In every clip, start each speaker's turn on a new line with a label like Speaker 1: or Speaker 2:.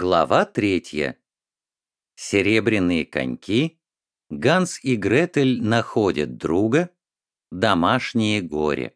Speaker 1: Глава третья. Серебряные коньки. Ганс и Гретель находят друга. Домашнее горе.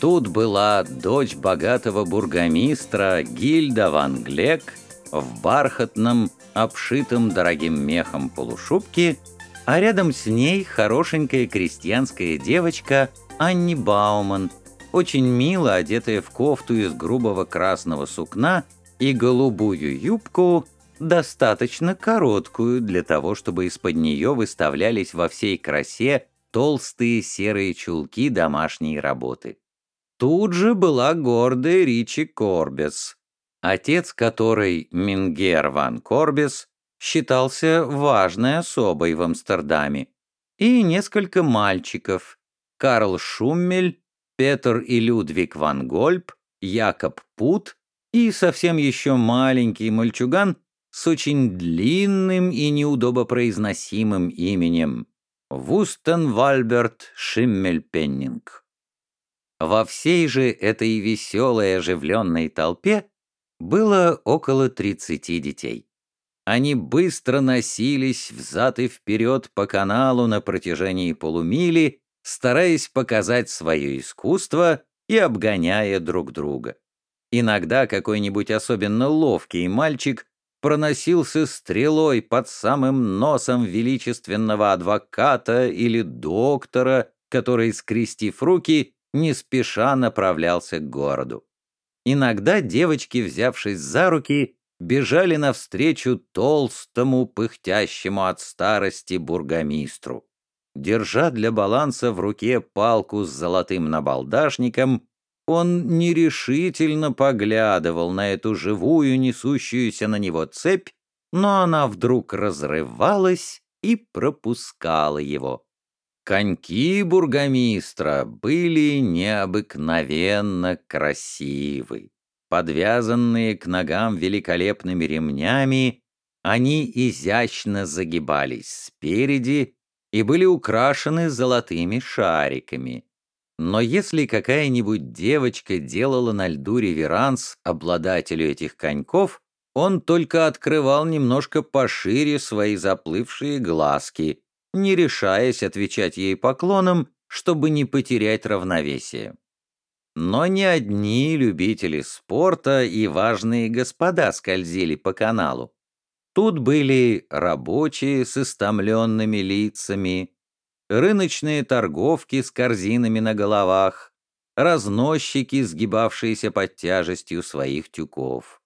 Speaker 1: Тут была дочь богатого бургомистра Гильда ван Глек в бархатном, обшитом дорогим мехом полушубке, а рядом с ней хорошенькая крестьянская девочка Анни Бауман – очень мило одетая в кофту из грубого красного сукна и голубую юбку, достаточно короткую для того, чтобы из-под нее выставлялись во всей красе толстые серые чулки домашней работы. Тут же была гордая Ричи Корбес, отец которой, Мингер ван Корбес, считался важной особой в Амстердаме, и несколько мальчиков, Карл Шуммель Петр и Людвиг ван Гольб, Якоб Пут и совсем еще маленький мальчуган с очень длинным и неудобопроизносимым именем Вустен Вальберт Шиммельпеннинг. Во всей же этой веселой оживленной толпе было около 30 детей. Они быстро носились взад и вперед по каналу на протяжении полумили, стараясь показать свое искусство и обгоняя друг друга. Иногда какой-нибудь особенно ловкий мальчик проносился стрелой под самым носом величественного адвоката или доктора, который, скрестив руки, не спеша направлялся к городу. Иногда девочки, взявшись за руки, бежали навстречу толстому, пыхтящему от старости бургомистру. Держа для баланса в руке палку с золотым набалдашником, он нерешительно поглядывал на эту живую, несущуюся на него цепь, но она вдруг разрывалась и пропускала его. Коньки бургомистра были необыкновенно красивы. Подвязанные к ногам великолепными ремнями, они изящно загибались спереди, и были украшены золотыми шариками. Но если какая-нибудь девочка делала на льду реверанс обладателю этих коньков, он только открывал немножко пошире свои заплывшие глазки, не решаясь отвечать ей поклоном, чтобы не потерять равновесие. Но не одни любители спорта и важные господа скользили по каналу. Тут были рабочие с истомленными лицами, рыночные торговки с корзинами на головах, разносчики, сгибавшиеся под тяжестью своих тюков.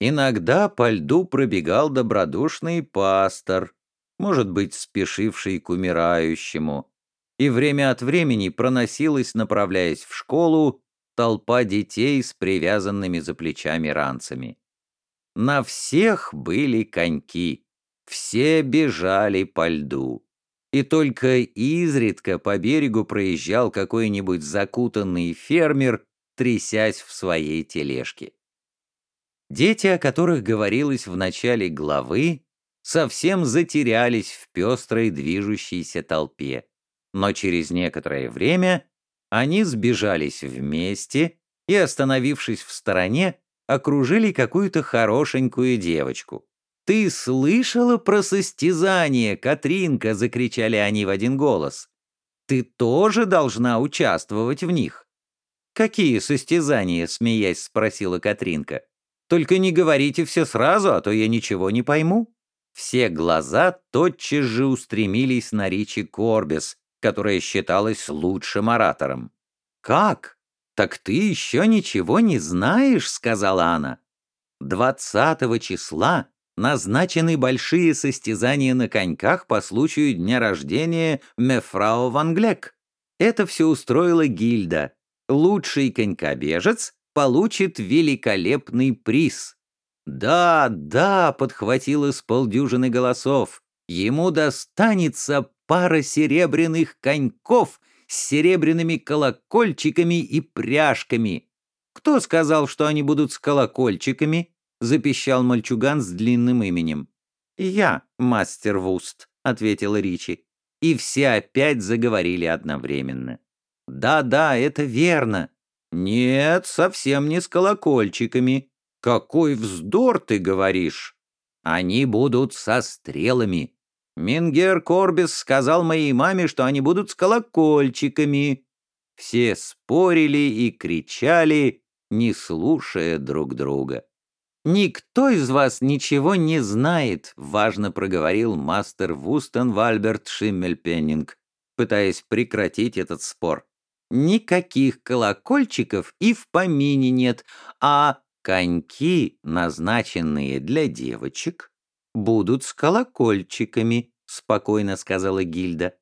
Speaker 1: Иногда по льду пробегал добродушный пастор, может быть, спешивший к умирающему, и время от времени проносилась, направляясь в школу, толпа детей с привязанными за плечами ранцами. На всех были коньки, все бежали по льду. И только изредка по берегу проезжал какой-нибудь закутанный фермер, трясясь в своей тележке. Дети, о которых говорилось в начале главы, совсем затерялись в пестрой движущейся толпе, но через некоторое время они сбежались вместе и, остановившись в стороне, окружили какую-то хорошенькую девочку. «Ты слышала про состязание, Катринка?» — закричали они в один голос. «Ты тоже должна участвовать в них». «Какие состязания?» — смеясь спросила Катринка. «Только не говорите все сразу, а то я ничего не пойму». Все глаза тотчас же устремились на Ричи Корбес, которая считалась лучшим оратором. «Как? «Так ты еще ничего не знаешь?» — сказала она. «Двадцатого числа назначены большие состязания на коньках по случаю дня рождения Мефрау Ван Глек. Это все устроила гильда. Лучший конькобежец получит великолепный приз». «Да, да», — подхватило с полдюжины голосов, «ему достанется пара серебряных коньков с серебряными колокольчиками и пряжками. Кто сказал, что они будут с колокольчиками? Запищал мальчуган с длинным именем. Я, мастер Вуст, ответила Ричи. И все опять заговорили одновременно. Да-да, это верно. Нет, совсем не с колокольчиками. «Какой вздор ты говоришь! Они будут со стрелами. Мингер Корбис сказал моей маме, что они будут с колокольчиками». Все спорили и кричали, не слушая друг друга. «Никто из вас ничего не знает», — важно проговорил мастер Вустен Вальберт Шиммельпеннинг, пытаясь прекратить этот спор. «Никаких колокольчиков и в помине нет, а коньки, назначенные для девочек, будут с колокольчиками», — спокойно сказала Гильда.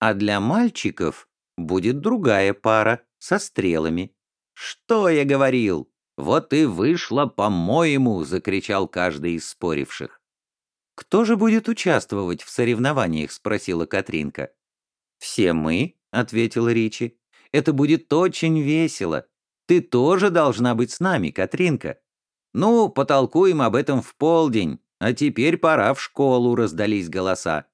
Speaker 1: «А для мальчиков будет другая пара со стрелами». «Что я говорил?» «Вот и вышло, по-моему!» — закричал каждый из споривших. «Кто же будет участвовать в соревнованиях?» — спросила Катринка. «Все мы», — ответила Ричи. «Это будет очень весело. Ты тоже должна быть с нами, Катринка». «Ну, потолкуем об этом в полдень, а теперь пора в школу», — раздались голоса.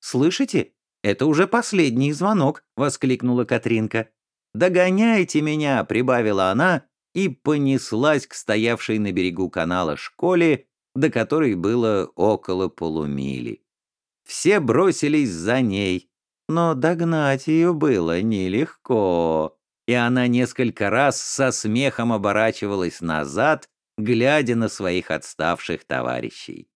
Speaker 1: «Слышите? Это уже последний звонок», — воскликнула Катринка. «Догоняйте меня», — прибавила она и понеслась к стоявшей на берегу канала школе, до которой было около полумили. Все бросились за ней, но догнать ее было нелегко, и она несколько раз со смехом оборачивалась назад, глядя на своих отставших товарищей.